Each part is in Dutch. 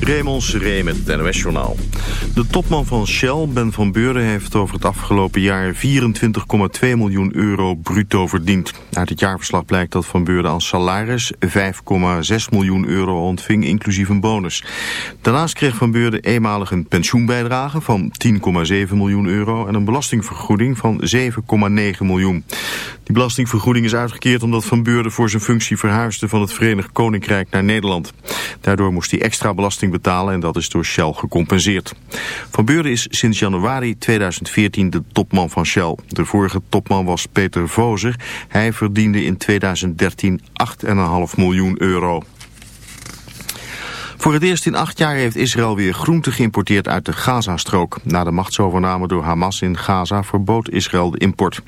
Raymond Seré met het NOS-journaal. De topman van Shell, Ben van Beurden, heeft over het afgelopen jaar 24,2 miljoen euro bruto verdiend. Uit het jaarverslag blijkt dat Van Beurden als salaris 5,6 miljoen euro ontving, inclusief een bonus. Daarnaast kreeg Van Beurden eenmalig een pensioenbijdrage van 10,7 miljoen euro en een belastingvergoeding van 7,9 miljoen. Die belastingvergoeding is uitgekeerd omdat Van Beurden voor zijn functie verhuisde van het Verenigd Koninkrijk naar Nederland. Daardoor moest hij extra belasting betalen en dat is door Shell gecompenseerd. Van Beurden is sinds januari 2014 de topman van Shell. De vorige topman was Peter Vozer. Hij verdiende in 2013 8,5 miljoen euro. Voor het eerst in acht jaar heeft Israël weer groente geïmporteerd uit de Gazastrook. Na de machtsovername door Hamas in Gaza verbood Israël de import.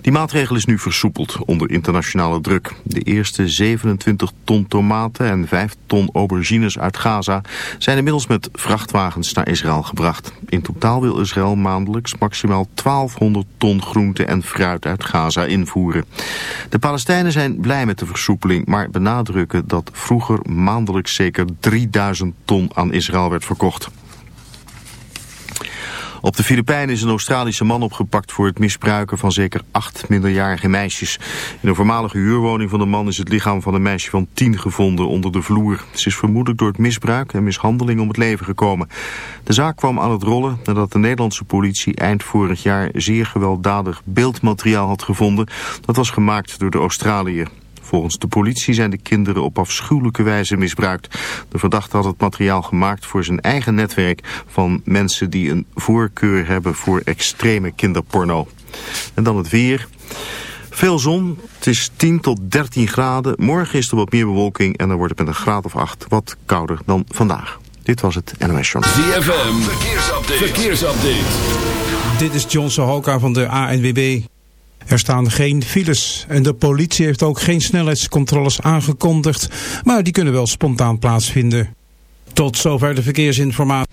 Die maatregel is nu versoepeld onder internationale druk. De eerste 27 ton tomaten en 5 ton aubergines uit Gaza zijn inmiddels met vrachtwagens naar Israël gebracht. In totaal wil Israël maandelijks maximaal 1200 ton groente en fruit uit Gaza invoeren. De Palestijnen zijn blij met de versoepeling, maar benadrukken dat vroeger maandelijks zeker 3000 ton aan Israël werd verkocht. Op de Filipijnen is een Australische man opgepakt voor het misbruiken van zeker acht minderjarige meisjes. In een voormalige huurwoning van de man is het lichaam van een meisje van tien gevonden onder de vloer. Ze is vermoedelijk door het misbruik en mishandeling om het leven gekomen. De zaak kwam aan het rollen nadat de Nederlandse politie eind vorig jaar zeer gewelddadig beeldmateriaal had gevonden. Dat was gemaakt door de Australiër. Volgens de politie zijn de kinderen op afschuwelijke wijze misbruikt. De verdachte had het materiaal gemaakt voor zijn eigen netwerk van mensen die een voorkeur hebben voor extreme kinderporno. En dan het weer. Veel zon, het is 10 tot 13 graden. Morgen is er wat meer bewolking en dan wordt het met een graad of 8 wat kouder dan vandaag. Dit was het NOS Journal. ZFM, verkeersupdate. verkeersupdate. Dit is John Sohoka van de ANWB. Er staan geen files en de politie heeft ook geen snelheidscontroles aangekondigd, maar die kunnen wel spontaan plaatsvinden. Tot zover de verkeersinformatie.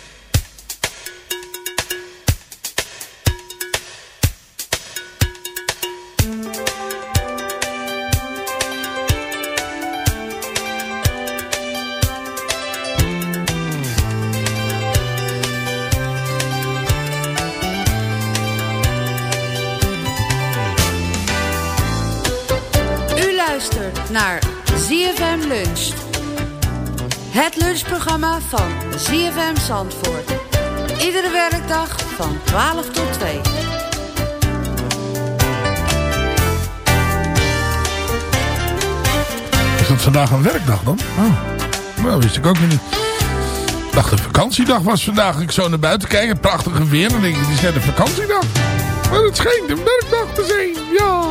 Het lunchprogramma van ZFM Zandvoort. Iedere werkdag van 12 tot 2. Is dat vandaag een werkdag dan? Oh. Nou, wist ik ook niet. Ik dacht, de vakantiedag was vandaag. Ik zo naar buiten kijken, prachtige weer. En dan denk ik, het is net een vakantiedag. Maar het schijnt een werkdag te zijn, ja.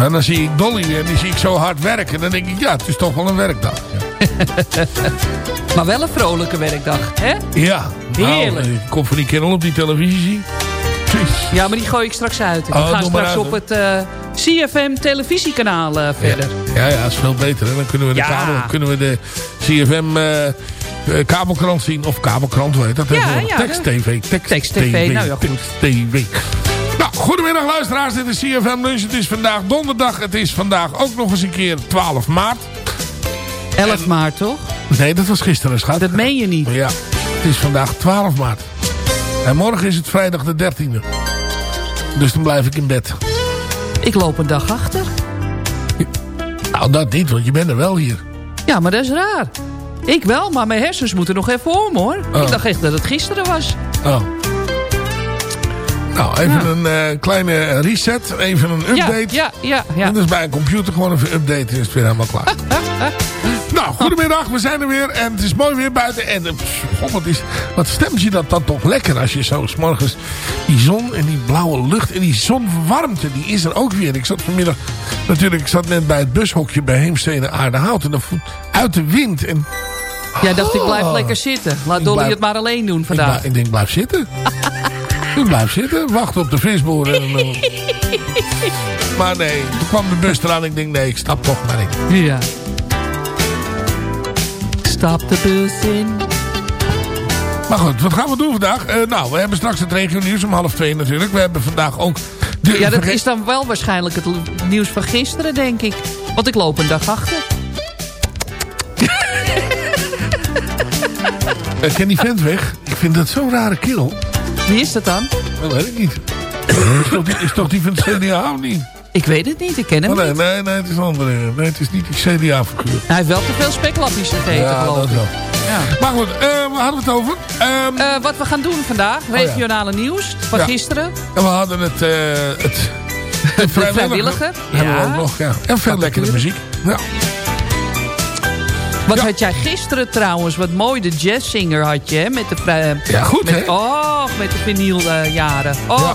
En dan zie ik Dolly en die zie ik zo hard werken. En dan denk ik, ja, het is toch wel een werkdag. Ja. maar wel een vrolijke werkdag, hè? Ja. Heerlijk. Nou, ik kom van die kerel op die televisie. Ja, maar die gooi ik straks uit. Ik Oh, ga straks uit, op het eh, CFM televisiekanaal eh, verder. Ja, ja, dat is veel beter. Hè? Dan kunnen we de, Ja. kabel, kunnen we de CFM eh, kabelkrant zien. Of kabelkrant, hoe heet dat? Ja, ja, Tekst-TV. Tekst, Tekst-TV, nou ja, goed. Nou, goedemiddag luisteraars. Dit is CFM Lunch. Het is vandaag donderdag. Het is vandaag ook nog eens een keer 12 maart. 11 maart, toch? Nee, dat was gisteren, schat. Dat meen je niet. Ja, het is vandaag 12 maart. En morgen is het vrijdag de 13e. Dus dan blijf ik in bed. Ik loop een dag achter. Nou, dat niet, want je bent er wel hier. Ja, maar dat is raar. Ik wel, maar mijn hersens moeten nog even om, hoor. Oh. Ik dacht echt dat het gisteren was. Oh. Nou, even Ja. een eh, kleine reset. Even een update. Ja, ja, ja. ja. En dus bij een computer gewoon even updaten is het weer helemaal klaar. nou, goedemiddag. We zijn er weer. En het is mooi weer buiten. En eh, pff, wat, is, wat stemt je dat dan toch lekker als je zo 's morgens die zon en die blauwe lucht en die zonwarmte, die is er ook weer. Ik zat vanmiddag, natuurlijk, ik zat net bij het bushokje bij Heemstede Aardehout. En dan voet uit de wind. En Jij dacht, ik blijf Oh. lekker zitten. Laat Ik Dolly blijf- het maar alleen doen ik, vandaag. blijf- ik denk, blijf zitten. ik blijf zitten, wachten op de visboer. En, eh, maar nee, toen kwam de bus eraan. Ik denk, nee, ik stap toch maar in. Ja. Stap de bus in. Maar goed, wat gaan we doen vandaag? Eh, nou, we hebben straks het regio nieuws om half twee natuurlijk. We hebben vandaag ook... De, Ja, dat is dan wel waarschijnlijk het nieuws van gisteren, denk ik. Want ik loop een dag achter. Eh, ken die vent weg? Ik vind dat zo'n rare kerel. Wie is dat dan? Dat weet ik niet. is, toch die, is toch die van het CDA of niet? Ik weet het niet, ik ken hem Oh, nee, niet. nee, nee, het is een andere. Nee, het is niet die CDA-figuur. Hij heeft wel te veel speklapjes gegeten, Ja, geloof dat ik. wel. Ja. Maar goed, waar hadden we het over? Ehm, Eh, wat we gaan doen vandaag, ja. regionale nieuws van Ja. gisteren. en we hadden het... eh het het vrijwilliger. Hebben we Ja. ook nog, ja. En veel lekkere muziek. Ja. Wat Ja. had jij gisteren trouwens, wat mooi, de jazzzinger had je, hè? Met de, Ja, goed, met, hè? Oh, met de vinyljaren. Oh,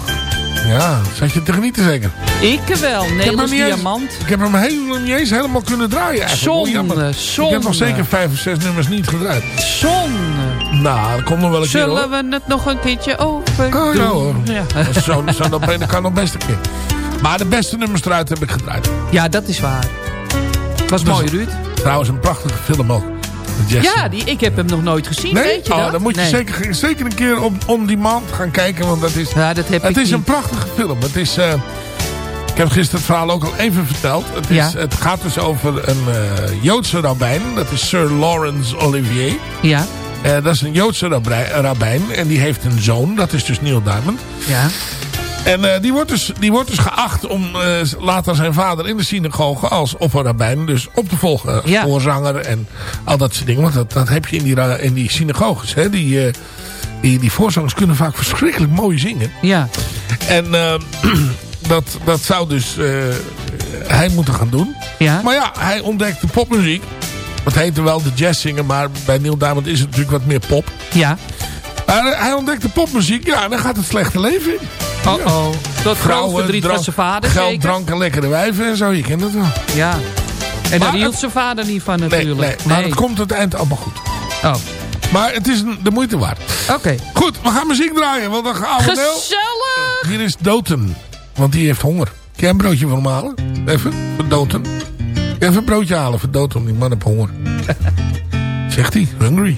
ja, zat je te genieten zeker? ik wel. Nederlands eens, diamant. ik heb hem helemaal niet eens helemaal kunnen draaien eigenlijk. Jammer. Zonde, Ik zonde. heb nog zeker vijf of zes nummers niet gedraaid. Zonde. Nou, dat komt nog wel een keer Zullen we het nog een keertje over Oh, ja, hoor. Ja. Zo, zo dat, dat kan nog best een keer. Maar de beste nummers eruit heb ik gedraaid. ja, dat is waar. Was mooi, Ruud. Trouwens, een prachtige film ook. Ja, die, ik heb hem nog nooit gezien, Nee? weet je oh, dat? dan moet je Nee. zeker, zeker een keer op on demand gaan kijken. Want dat is, Ja, dat heb het ik is niet. een prachtige film. Het is... eh, ik heb gisteren het verhaal ook al even verteld. Het, is, Ja. het gaat dus over een eh, Joodse rabbijn. Dat is Sir Lawrence Olivier. Ja, Eh, dat is een Joodse rabbij- rabbijn. En die heeft een zoon. Dat is dus Neil Diamond. ja. En eh, die, wordt dus, die wordt dus geacht om eh, later zijn vader in de synagoge als opperrabijn dus op te volgen. Als Ja. voorzanger en al dat soort dingen. Want dat, dat heb je in die, in die synagoges. Hè? Die, eh, die, die voorzangers kunnen vaak verschrikkelijk mooi zingen. Ja, En eh, dat, dat zou dus hij moeten gaan doen. ja. Maar ja, hij ontdekt de popmuziek. Dat heette wel de jazzzinger, maar bij Neil Diamond is het natuurlijk wat meer pop. ja. Maar hij ontdekt de popmuziek, ja, en dan gaat het slechte leven in. Oh-oh. Dat groot verdriet van zijn vader, Geld, zeker? drank en lekkere wijven en zo, je kent het wel. Ja. En daar hield zijn vader niet van Nee, natuurlijk. nee, maar het komt het eind allemaal goed. Oh, Maar het is de moeite waard. oké. Goed, we gaan muziek draaien, want dan gaan we Gezellig! Hier is Doten, want die heeft honger. Kun jij een broodje voor hem halen? Even, voor Doten. Even een broodje halen voor Doten, die man heeft honger. Zegt hij, hungry.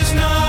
is not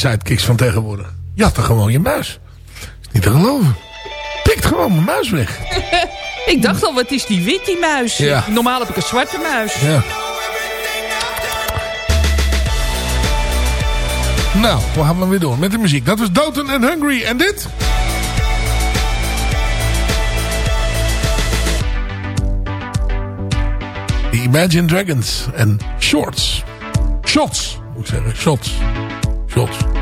sidekicks van tegenwoordig. Jat er gewoon je muis. Is niet te geloven. Pikt gewoon mijn muis weg. Ik dacht al, wat is die wit, die muis? Ja. Normaal heb ik een zwarte muis. Ja. Nou, we gaan weer door met de muziek. Dat was Doten and Hungry. En dit? The Imagine Dragons en Shorts. Shots, moet ik zeggen. Shots. Shots.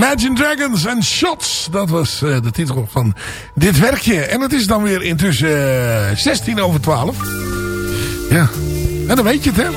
Imagine Dragons and Shots. Dat was uh, de titel van dit werkje. En het is dan weer intussen uh, 16 over 12. Ja, en dan weet je het hè.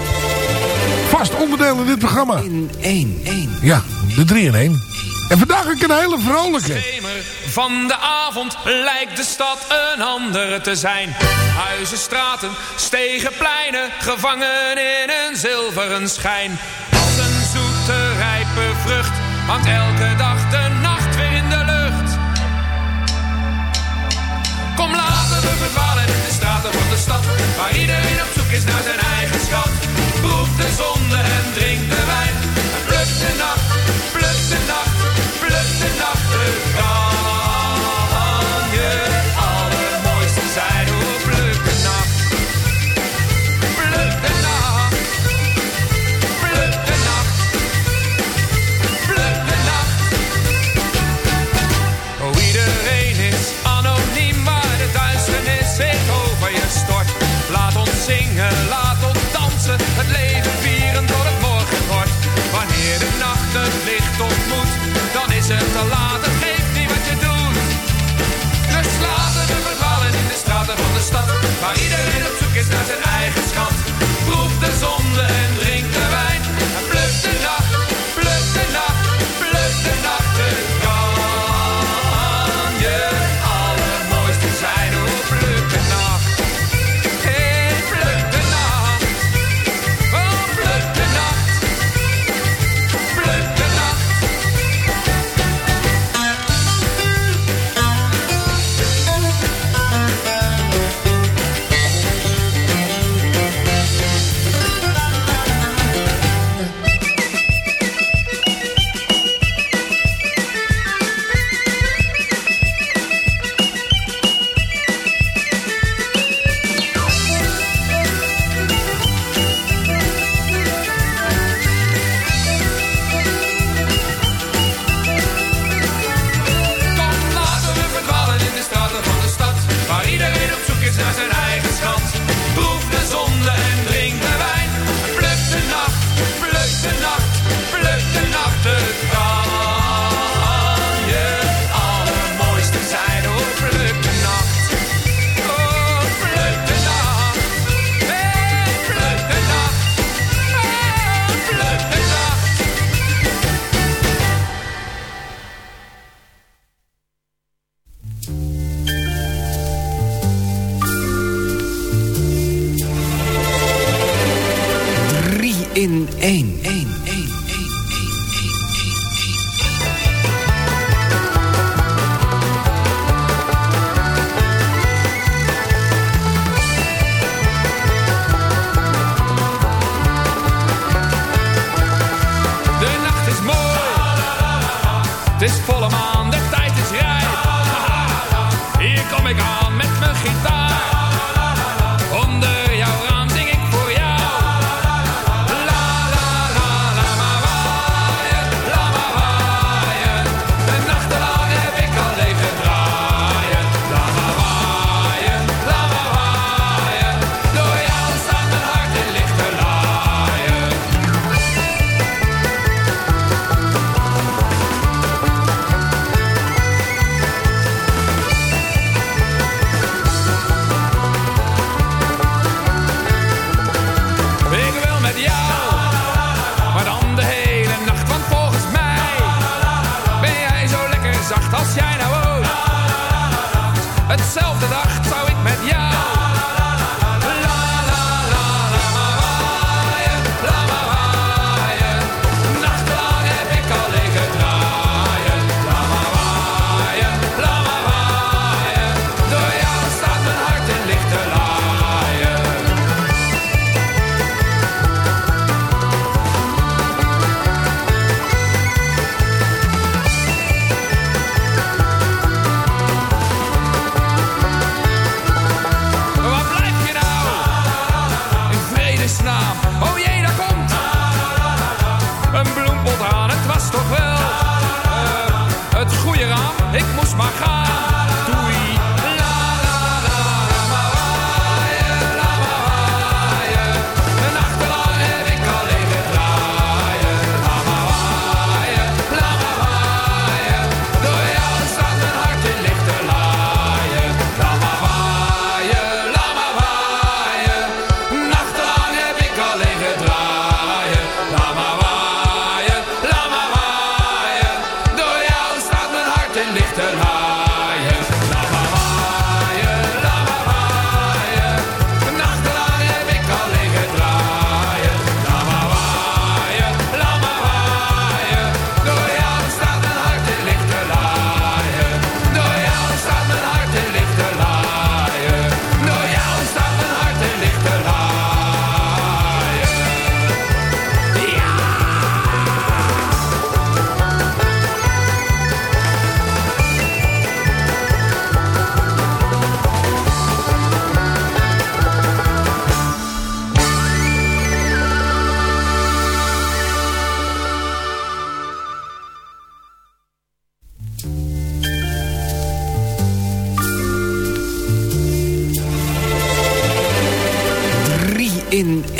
Vast onderdeel in dit programma. In 1, 1. Ja, de 3 in 1. En vandaag ook een hele vrolijke. Van de avond lijkt de stad een andere te zijn. Huizen, straten, stegen, pleinen, gevangen in een zilveren schijn. Als een zoete, rijpe vrucht hangt elke dag de nacht weer in de lucht. Kom laten we verdwalen in de straten van de stad, waar iedereen op zoek is naar zijn eigen schat. Proef de zonde en drink de wijn, en pluk de nacht, pluk de nacht, pluk de nacht, de kan te laat, het geeft niet wat je doet. Dus laten we verdwalen in de straten van de stad, waar iedereen op zoek is naar zijn eigen schat. Proef de zonde en drink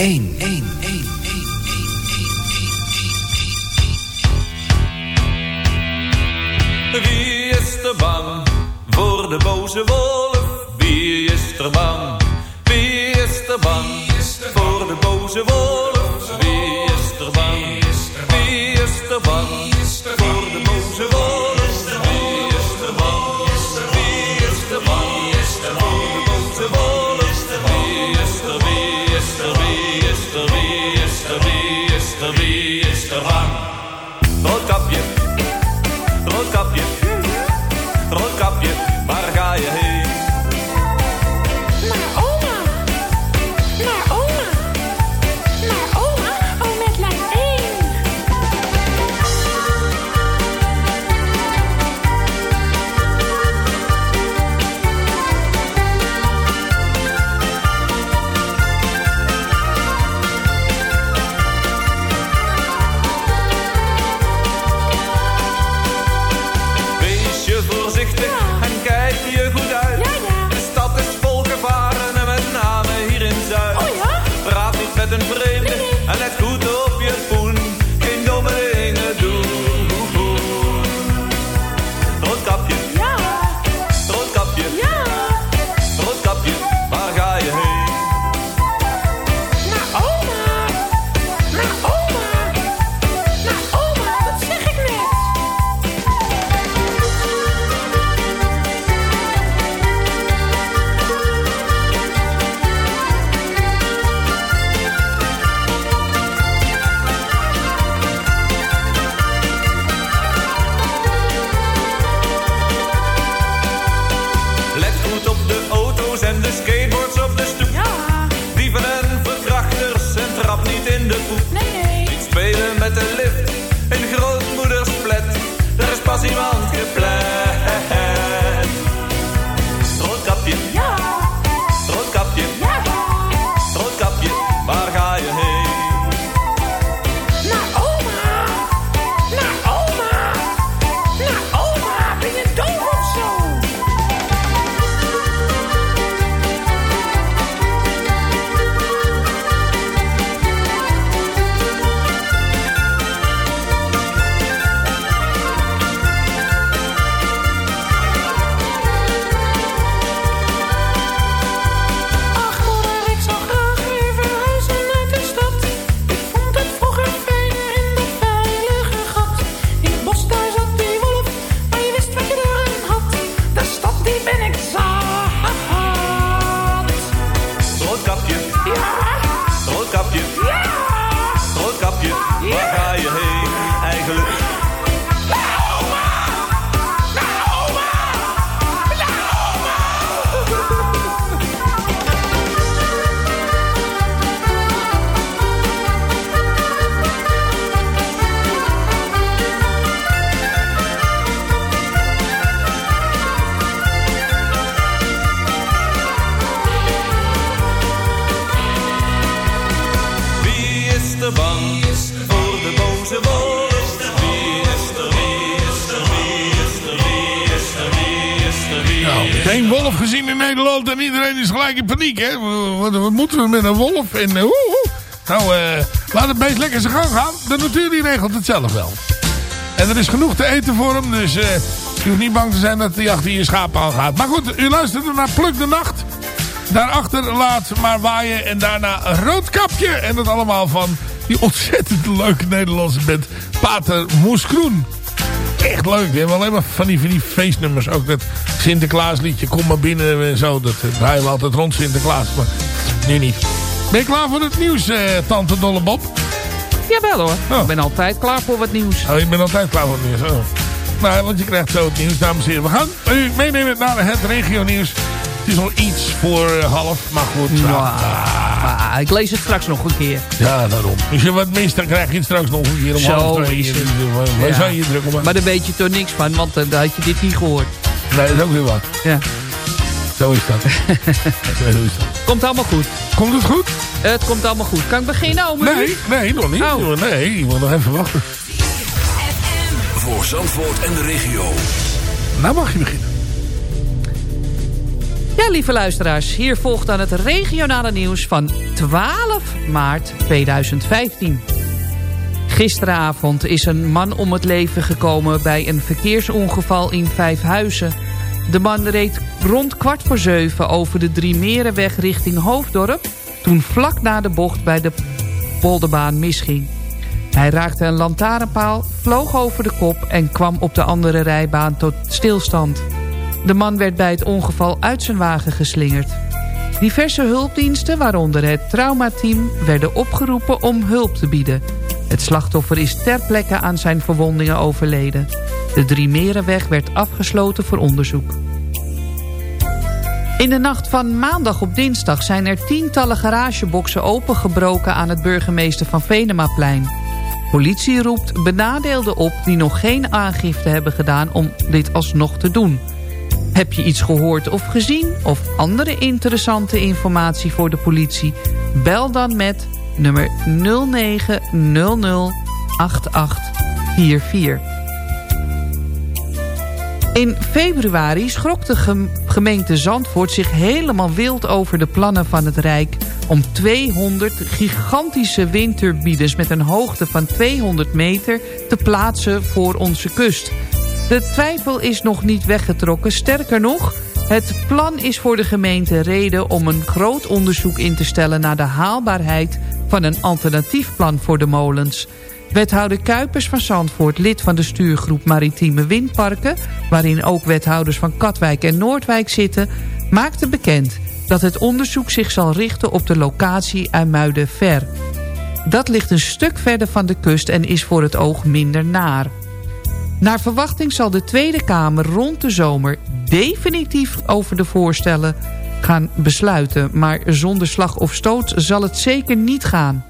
1. Geen wolf gezien in Nederland en iedereen is gelijk in paniek, hè? Wat, moeten we met een wolf? En, eh, Nou, uh, laat het beest lekker zijn gang gaan. De natuur die regelt het zelf wel. En er is genoeg te eten voor hem, dus uh, hoeft niet bang te zijn dat hij achter je schaap aangaat. Maar goed, u luistert naar Pluk de Nacht. Daarachter laat maar waaien en daarna Roodkapje. En dat allemaal van die ontzettend leuke Nederlandse bent, Pater Moeskroen echt leuk. We hebben alleen maar van die, van die feestnummers. Ook dat Sinterklaasliedje, kom maar binnen en zo. Dat draaien we altijd rond Sinterklaas. Maar nu niet. Ben je klaar voor het nieuws, eh, tante Dolle Bob? Jawel hoor, ik ben altijd klaar voor wat nieuws. Oh, je bent altijd klaar voor het nieuws. Oh. Nou, want je krijgt zo het nieuws, dames en heren. We gaan u meenemen naar het regio nieuws. Het is al iets voor eh, half, maar goed. Nou, nou, ah, ik lees het straks nog een keer. Ja, daarom. Als je wat mist, dan krijg je het straks nog een keer om Zo half twee. is. Waar- Waar Ja. zijn je druk om? Maar daar weet je toch niks van, want eh, dan had je dit niet gehoord. Nee, dat is ook weer wat. Ja. Zo is dat. Zo is dat. Komt allemaal goed. Komt het goed? Het komt allemaal goed. Kan ik beginnen, oma? Nee, nee, nog niet. Oh. Nee, je moet nog even wachten. Voor Zandvoort en de regio. Nou mag je beginnen. Ja, lieve luisteraars, hier volgt dan het regionale nieuws van 12 maart 2015. Gisteravond is een man om het leven gekomen bij een verkeersongeval in Vijfhuizen. De man reed rond kwart voor zeven over de Driemerenweg richting Hoofddorp... toen vlak na de bocht bij de polderbaan misging. Hij raakte een lantaarnpaal, vloog over de kop en kwam op de andere rijbaan tot stilstand. De man werd bij het ongeval uit zijn wagen geslingerd. Diverse hulpdiensten, waaronder het traumateam, werden opgeroepen om hulp te bieden. Het slachtoffer is ter plekke aan zijn verwondingen overleden. De Driemerenweg werd afgesloten voor onderzoek. In de nacht van maandag op dinsdag zijn er tientallen garageboxen opengebroken aan het burgemeester van Venemaplein. Politie roept benadeelden op die nog geen aangifte hebben gedaan om dit alsnog te doen. Heb je iets gehoord of gezien of andere interessante informatie voor de politie? Bel dan met nummer 0900 8844. In februari schrok de gem- gemeente Zandvoort zich helemaal wild over de plannen van het Rijk... om 200 gigantische windturbines met een hoogte van 200 meter te plaatsen voor onze kust. De twijfel is nog niet weggetrokken. Sterker nog, het plan is voor de gemeente reden om een groot onderzoek in te stellen... naar de haalbaarheid van een alternatief plan voor de molens... Wethouder Kuipers van Zandvoort, lid van de stuurgroep Maritieme Windparken... waarin ook wethouders van Katwijk en Noordwijk zitten... maakte bekend dat het onderzoek zich zal richten op de locatie IJmuiden-Ver. Dat ligt een stuk verder van de kust en is voor het oog minder naar. Naar verwachting zal de Tweede Kamer rond de zomer definitief over de voorstellen gaan besluiten. Maar zonder slag of stoot zal het zeker niet gaan.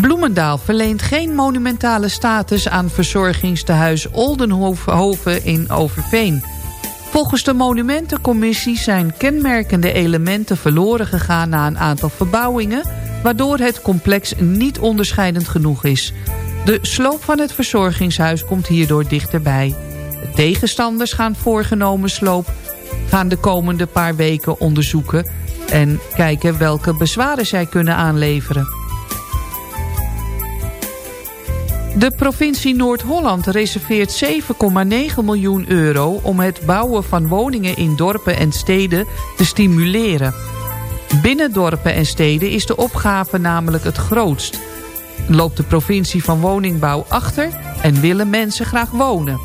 Bloemendaal verleent geen monumentale status aan verzorgingstehuis Oldenhoven in Overveen. Volgens de monumentencommissie zijn kenmerkende elementen verloren gegaan na een aantal verbouwingen, waardoor het complex niet onderscheidend genoeg is. De sloop van het verzorgingshuis komt hierdoor dichterbij. De tegenstanders gaan voorgenomen sloop gaan de komende paar weken onderzoeken en kijken welke bezwaren zij kunnen aanleveren. De provincie Noord-Holland reserveert 7,9 miljoen euro... om het bouwen van woningen in dorpen en steden te stimuleren. Binnen dorpen en steden is de opgave namelijk het grootst. Loopt de provincie van woningbouw achter en willen mensen graag wonen.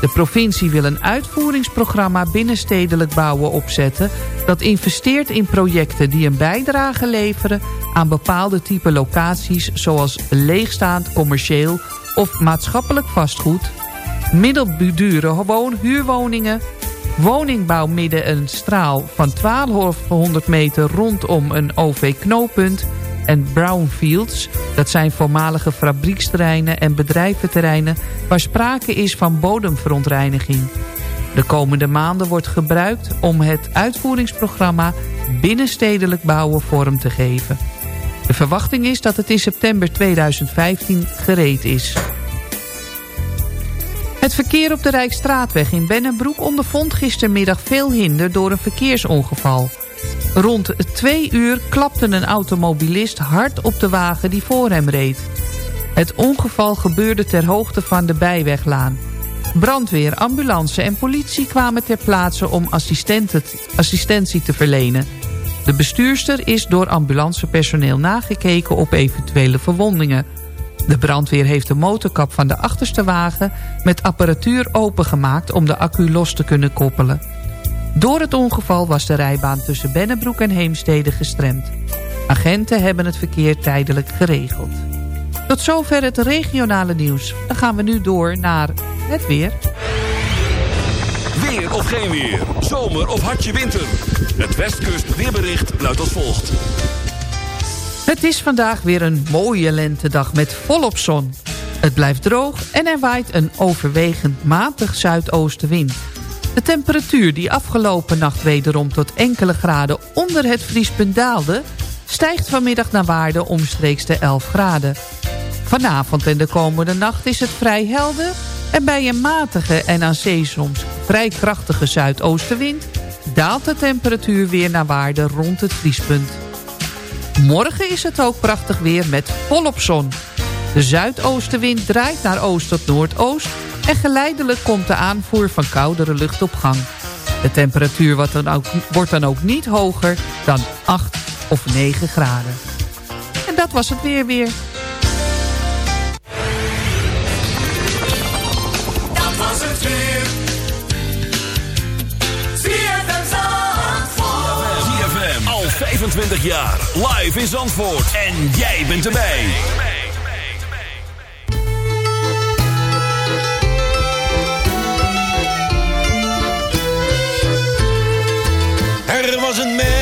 De provincie wil een uitvoeringsprogramma binnenstedelijk bouwen opzetten... dat investeert in projecten die een bijdrage leveren aan bepaalde type locaties... zoals leegstaand, commercieel of maatschappelijk vastgoed... middeldure woonhuurwoningen... woningbouw midden een straal van 1200 meter rondom een OV-knooppunt... en brownfields, dat zijn voormalige fabrieksterreinen en bedrijventerreinen... waar sprake is van bodemverontreiniging. De komende maanden wordt gebruikt om het uitvoeringsprogramma binnenstedelijk bouwen vorm te geven. De verwachting is dat het in september 2015 gereed is. Het verkeer op de Rijksstraatweg in Bennenbroek ondervond gistermiddag veel hinder door een verkeersongeval. Rond twee uur klapte een automobilist hard op de wagen die voor hem reed. Het ongeval gebeurde ter hoogte van de Bijweglaan. Brandweer, ambulance en politie kwamen ter plaatse om assistentie te verlenen. De bestuurster is door ambulancepersoneel nagekeken op eventuele verwondingen. De brandweer heeft de motorkap van de achterste wagen met apparatuur opengemaakt om de accu los te kunnen koppelen. Door het ongeval was de rijbaan tussen Bennebroek en Heemstede gestremd. Agenten hebben het verkeer tijdelijk geregeld. Tot zover het regionale nieuws. Dan gaan we nu door naar het weer. Weer of geen weer. Zomer of hartje winter. Het Westkust weerbericht luidt als volgt. Het is vandaag weer een mooie lentedag met volop zon. Het blijft droog en er waait een overwegend matig zuidoostenwind. De temperatuur die afgelopen nacht wederom tot enkele graden onder het vriespunt daalde... stijgt vanmiddag naar waarde omstreeks de 11 graden. Vanavond en de komende nacht is het vrij helder... en bij een matige en aan zee soms vrij krachtige zuidoostenwind... daalt de temperatuur weer naar waarde rond het vriespunt. Morgen is het ook prachtig weer met volop zon. De zuidoostenwind draait naar oost tot noordoost... en geleidelijk komt de aanvoer van koudere lucht op gang. De temperatuur wordt dan ook, wordt dan ook niet hoger dan 8 of 9 graden. En dat was het weer weer. Dat was het weer. ZFM al 25 jaar. Live in Zandvoort. En jij bent erbij. Er was een mes,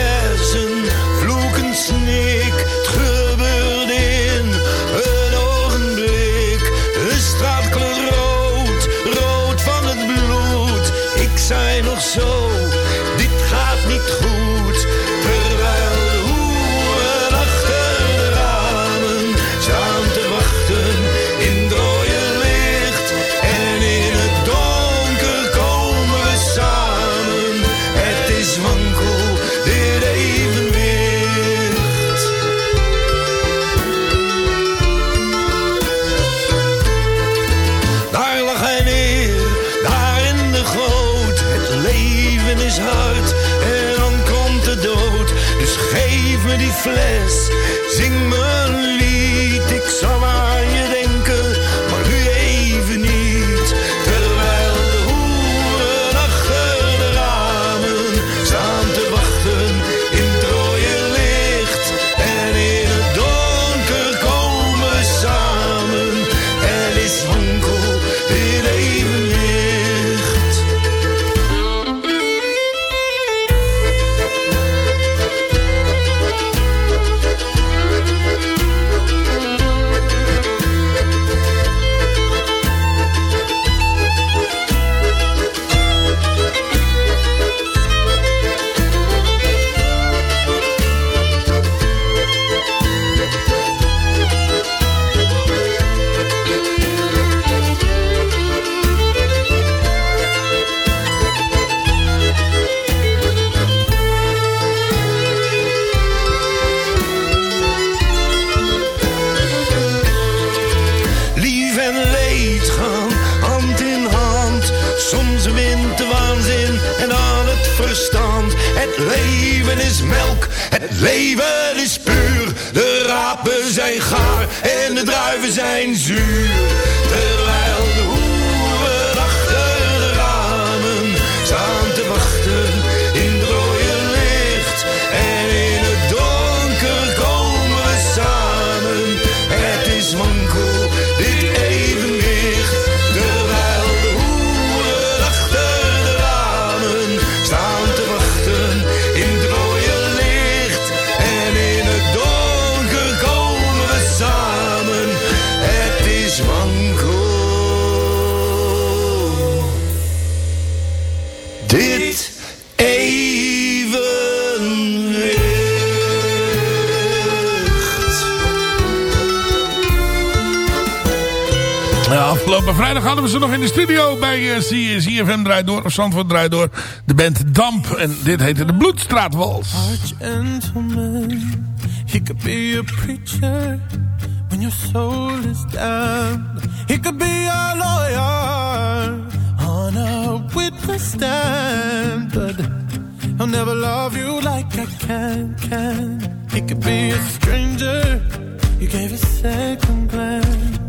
vrijdag hadden we ze nog in de studio bij eh, C- CFM Draai Door, of Zandvoort Draai Door. De band Damp. En dit heette de Bloedstraatwals. He could be a preacher when your soul is down. He could be a lawyer on a witness stand, but he'll never love you like I can. Can he could be a stranger? You gave a second glance.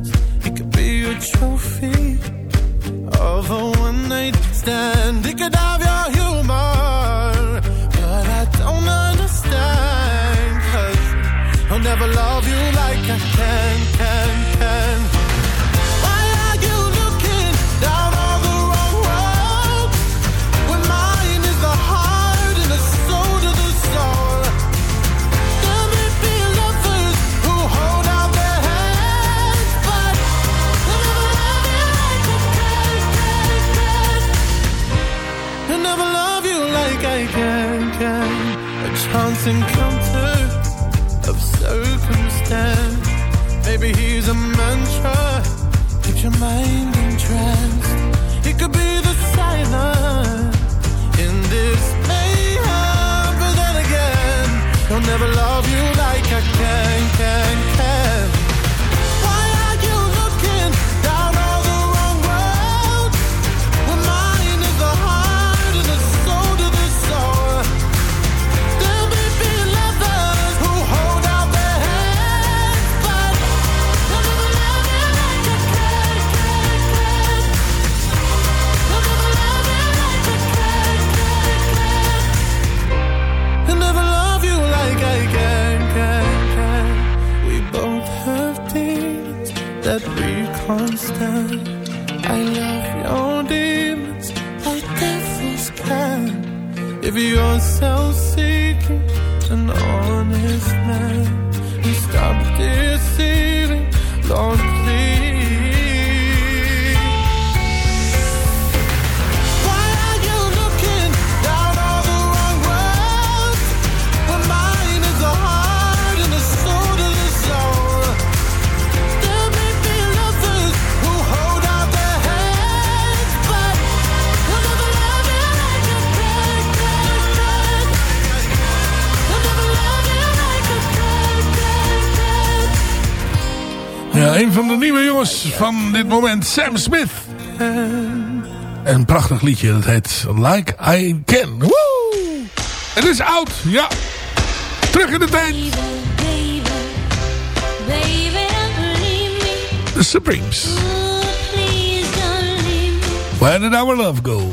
trophy of a one night stand. Could have your humor, but I don't understand. I'll never love you like I can, can, can. this encounter of circumstance. Maybe he's a mantra. Keep your mind in trance. moment Sam Smith. en prachtig liedje, dat heet Like I Can. Woe! Het is oud, ja. Terug in de tijd. The Supremes. Where did our love go?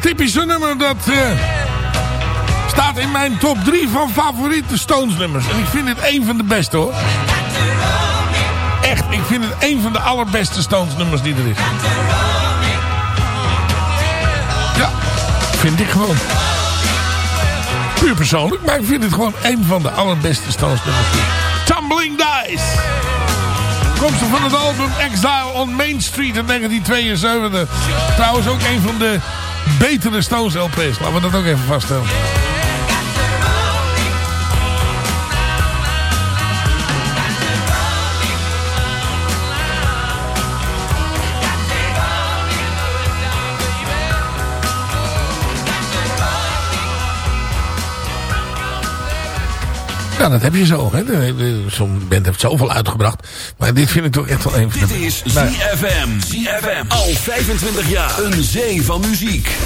Typisch zo'n nummer dat eh, staat in mijn top 3 van favoriete Stones nummers. En ik vind het een van de beste hoor. Echt, ik vind het een van de allerbeste Stones nummers die er is. Ja, vind ik gewoon. Puur persoonlijk, maar ik vind het gewoon een van de allerbeste Stones nummers. Tumbling Dice. Komstig van het album Exile on Main Street in 1972. Trouwens ook een van de betere Stones LP's. Laten we dat ook even vaststellen. Ja, dat heb je zo. hè. Zo'n band heeft zoveel uitgebracht. Maar dit vind ik toch echt wel een van de... Dit is. ZFM. ZFM. Al 25 jaar. Een zee van muziek.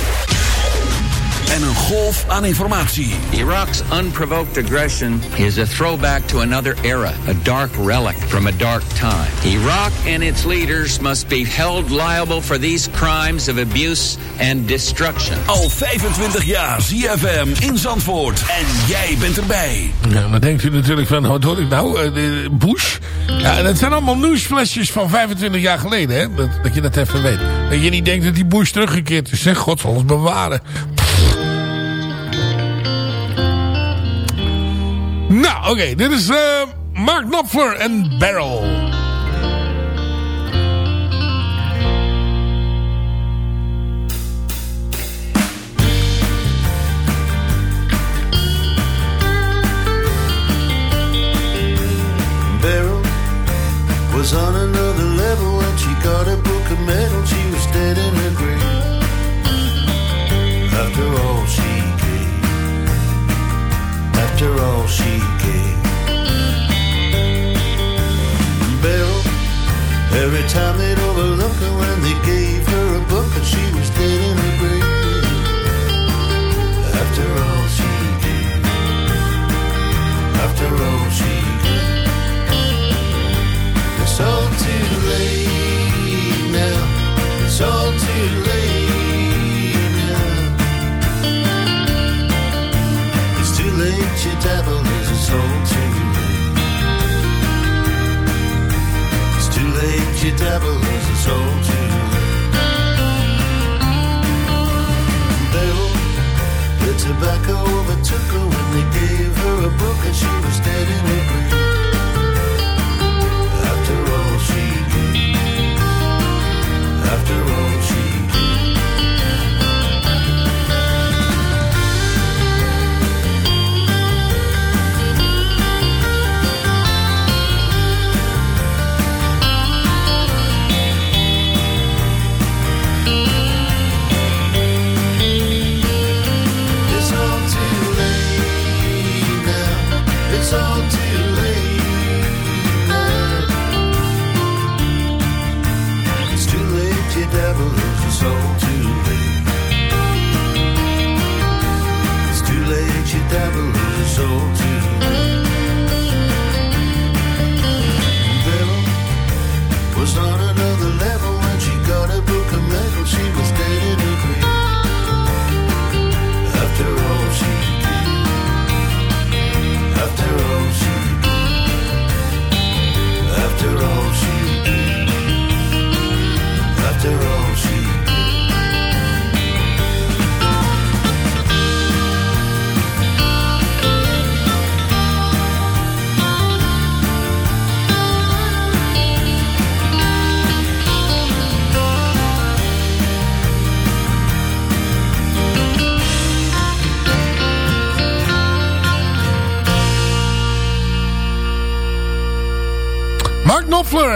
En een golf aan informatie. Iraq's unprovoked aggression is a throwback to another era, a dark relic from a dark time. Iraq and its leaders must be held liable for these crimes of abuse and destruction. Al 25 jaar ZFM in Zandvoort. En jij bent erbij. Ja, dan denkt u natuurlijk van, wat hoor ik nou? Eh, Bush? Ja, dat zijn allemaal nieuwsflesjes van 25 jaar geleden, hè? Dat, dat je dat even weet. Dat je niet denkt dat die Bush teruggekeerd is. Zeg, God zal ons bewaren. Nou, oké. dit is eh, Mark Knopfler en Barrel. Beryl was on another level when she got a book of medal. After all she gave. Beryl, every time they'd overlook her when they gave her a book, and she was dead in her grave. After all she gave, after all bottles and soul.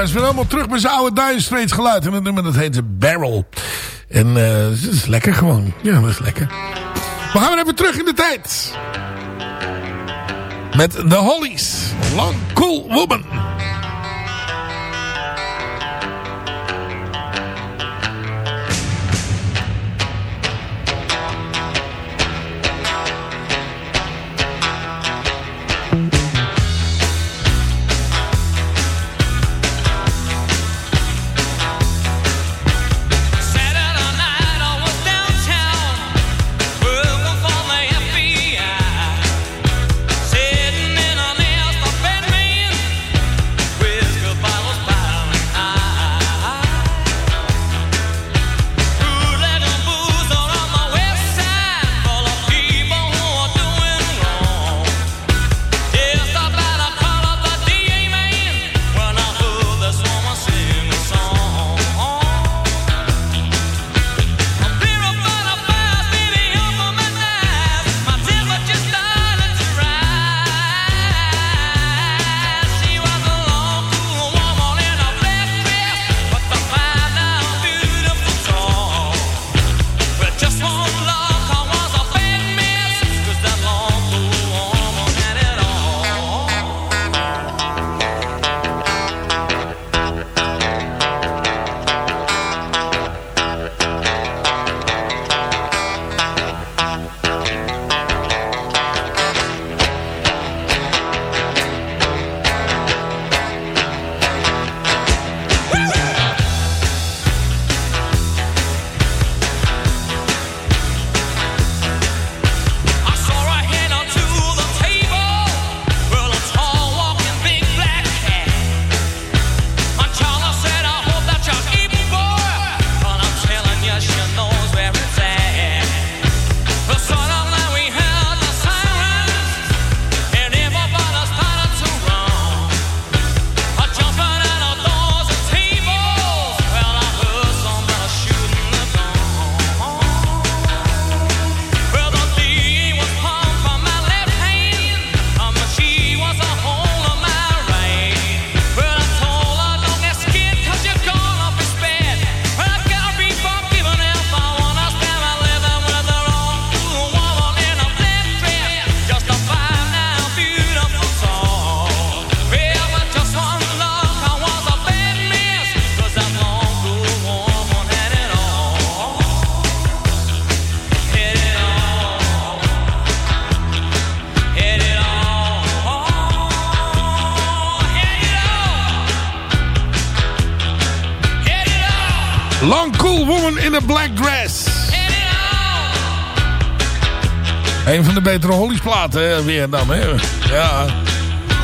Is weer helemaal terug bij zijn oude Dire geluid. En dat nummer dat heet ze Barrel. En eh dat is lekker gewoon. Ja, dat is lekker. We gaan weer even terug in de tijd. Met The Hollies. Long Cool Woman. Hè, weer dan. Hè. Ja.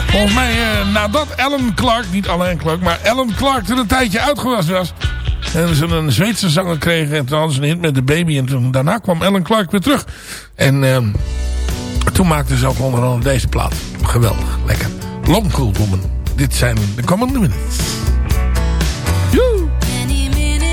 Volgens mij eh, nadat Alan Clark, niet Alan Clark, maar Alan Clark er een tijdje uitgewassen was. En ze een Zweedse zanger kregen. En toen hadden ze een hit met de baby. En toen, daarna kwam Alan Clark weer terug. En ehm, toen maakten ze ook onder andere deze plaat. Geweldig, lekker. Long Cool Woman. Dit zijn de Common Minutes. Joe. Any minute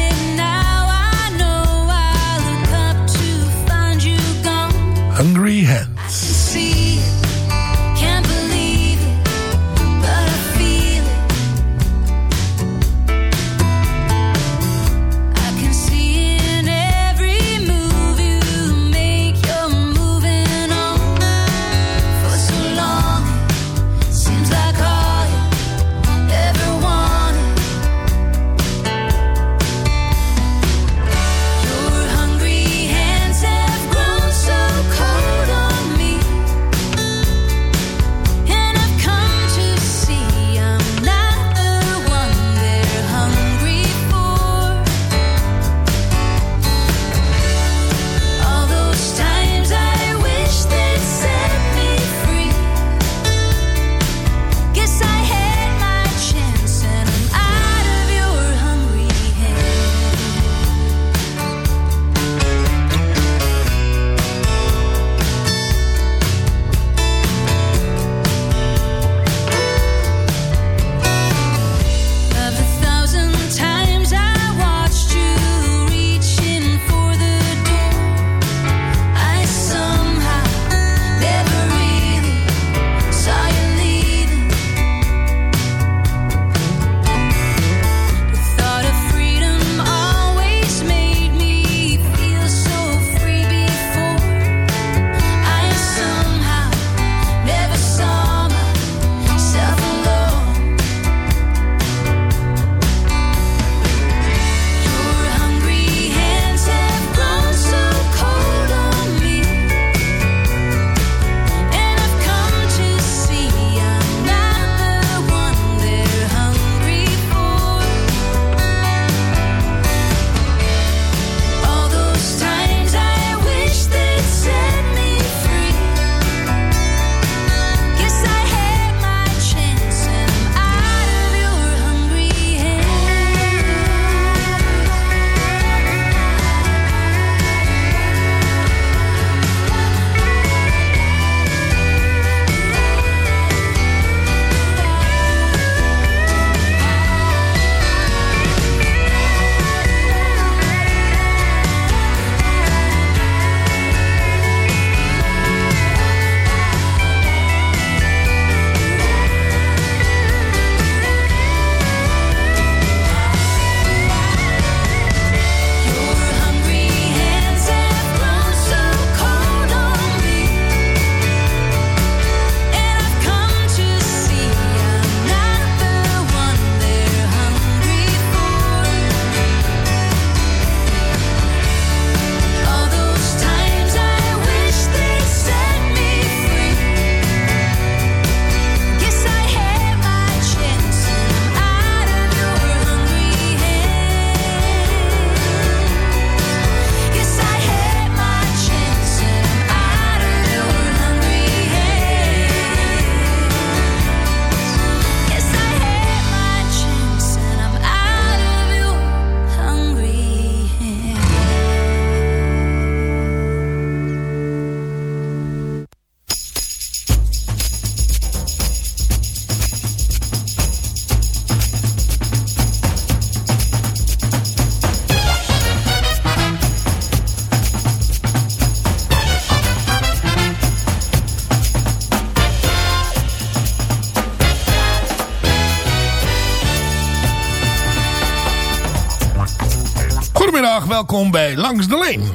Goedemiddag, welkom bij Langs de Leen.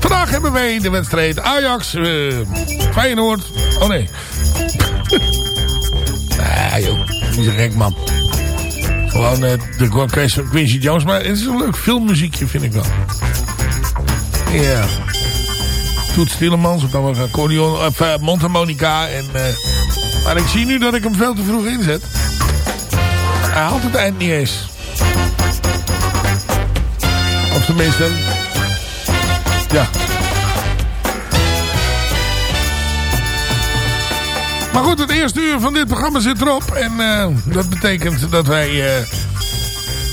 Vandaag hebben wij de wedstrijd Ajax, eh Feyenoord. Oh nee. ah joh, niet zo gek man. Gewoon eh, de Quincy, Jones, maar het is een leuk filmmuziekje vind ik wel. Ja. Toet Stielemans, of dan wel accordeon, of uh, mondharmonica. En, maar ik zie nu dat ik hem veel te vroeg inzet. Hij haalt het eind niet eens. Of tenminste... Ja. Maar goed, het eerste uur van dit programma zit erop. En eh, dat betekent dat wij... eh,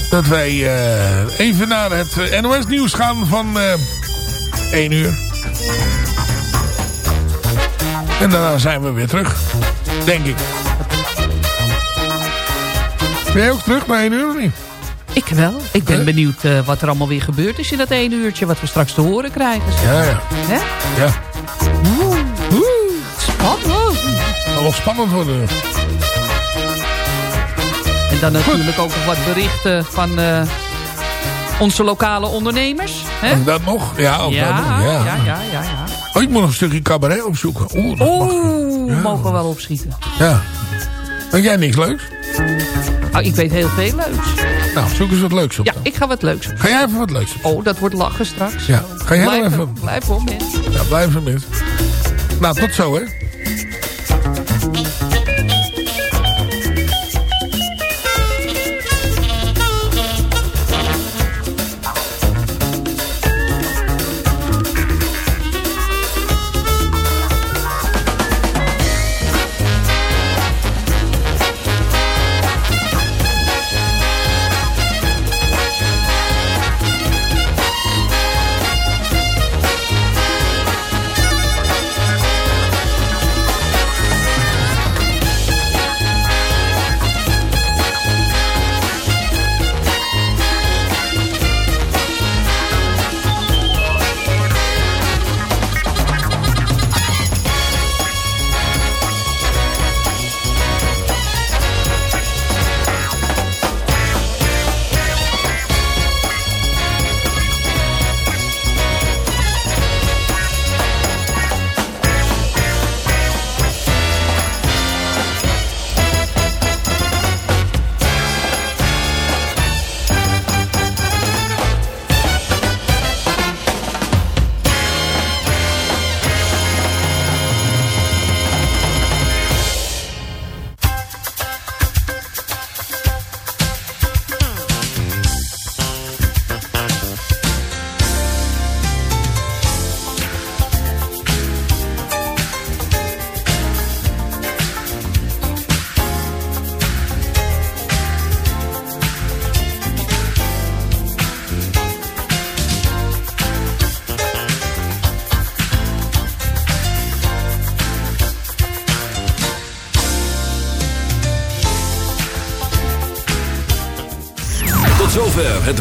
dat wij eh, even naar het NOS nieuws gaan van eh 1 uur. En daarna zijn we weer terug. Denk ik. Ben jij ook terug na 1 uur of niet? Ik wel. Ik ben benieuwd eh, wat er allemaal weer gebeurt is in dat één uurtje. Wat we straks te horen krijgen. Ja, ja. Hè? Ja. Oeh. Spannend. Het zal wel spannend worden. En dan natuurlijk ook nog wat berichten van eh, onze lokale ondernemers. Hè? Ook dat nog? Ja, ook ja, dat nog. Ja. ja, ja, ja, ja. Oh, ik moet nog een stukje cabaret opzoeken. Oeh, dat mag. Oeh, mogen we wel opschieten. Ja. Weet jij niks leuks? Oh, ik weet heel veel leuks. Nou, zoek eens wat leuks op Ja, dan. ik ga wat leuks op. Ga jij even wat leuks op? Oh, dat wordt lachen straks. Ja. Ga jij blijf, even... Blijf op, mensen. Ja, blijf even met. Nou, tot zo, hè.